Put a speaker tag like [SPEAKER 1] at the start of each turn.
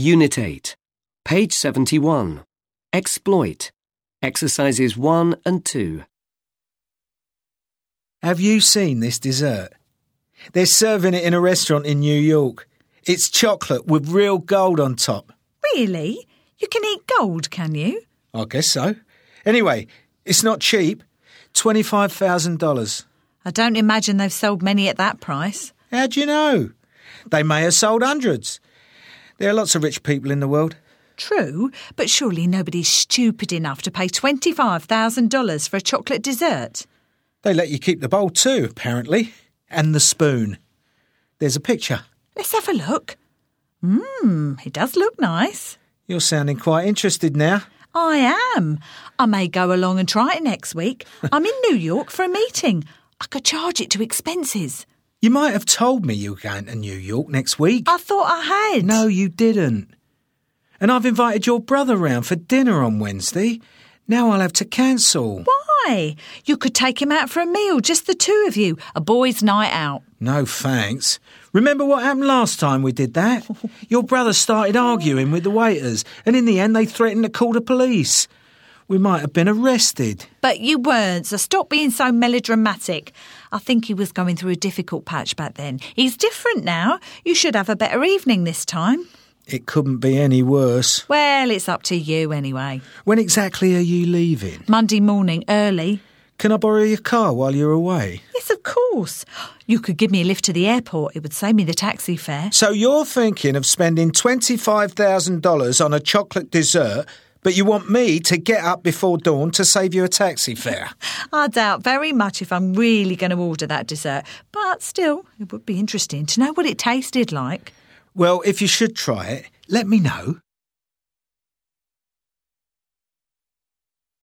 [SPEAKER 1] Unit 8, page 71. Exploit. Exercises 1 and 2.
[SPEAKER 2] Have you seen this dessert? They're serving it in a restaurant in New York. It's chocolate with real gold on top.
[SPEAKER 3] Really? You can eat gold, can you?
[SPEAKER 2] I guess so. Anyway, it's not cheap. $25,000.
[SPEAKER 3] I don't imagine they've sold many at that price.
[SPEAKER 2] How do you know? They may have sold hundreds. There are lots of rich people in the world.
[SPEAKER 3] True, but surely nobody's stupid enough to pay $25,000 for a chocolate dessert.
[SPEAKER 2] They let you keep the bowl too, apparently, and the spoon. There's a picture.
[SPEAKER 3] Let's have a look. Mmm, it does look nice.
[SPEAKER 2] You're sounding quite interested now.
[SPEAKER 3] I am. I may go along and try it next week. I'm in New York for a meeting. I could charge it to expenses.
[SPEAKER 2] You might have told me you were going to New York next week.
[SPEAKER 3] I thought I had.
[SPEAKER 2] No, you didn't. And I've invited your brother round for dinner on Wednesday. Now I'll have to cancel.
[SPEAKER 3] Why? You could take him out for a meal, just the two of you, a boys' night out.
[SPEAKER 2] No thanks. Remember what happened last time we did that? Your brother started arguing with the waiters, and in the end they threatened to call the police. We might have been arrested.
[SPEAKER 3] But you weren't, so stop being so melodramatic. I think he was going through a difficult patch back then. He's different now. You should have a better evening this time.
[SPEAKER 2] It couldn't be any worse.
[SPEAKER 3] Well, it's up to you anyway.
[SPEAKER 2] When exactly are you leaving?
[SPEAKER 3] Monday morning, early.
[SPEAKER 2] Can I borrow your car while you're away?
[SPEAKER 3] Yes, of course. You could give me a lift to the airport. It would save me the taxi fare.
[SPEAKER 2] So you're thinking of spending $25,000 on a chocolate dessert, but you want me to get up before dawn to save you a taxi fare?
[SPEAKER 3] I doubt very much if I'm really going to order that dessert. But still, it would be interesting to know what it tasted like.
[SPEAKER 2] Well, if you should try it, let me know.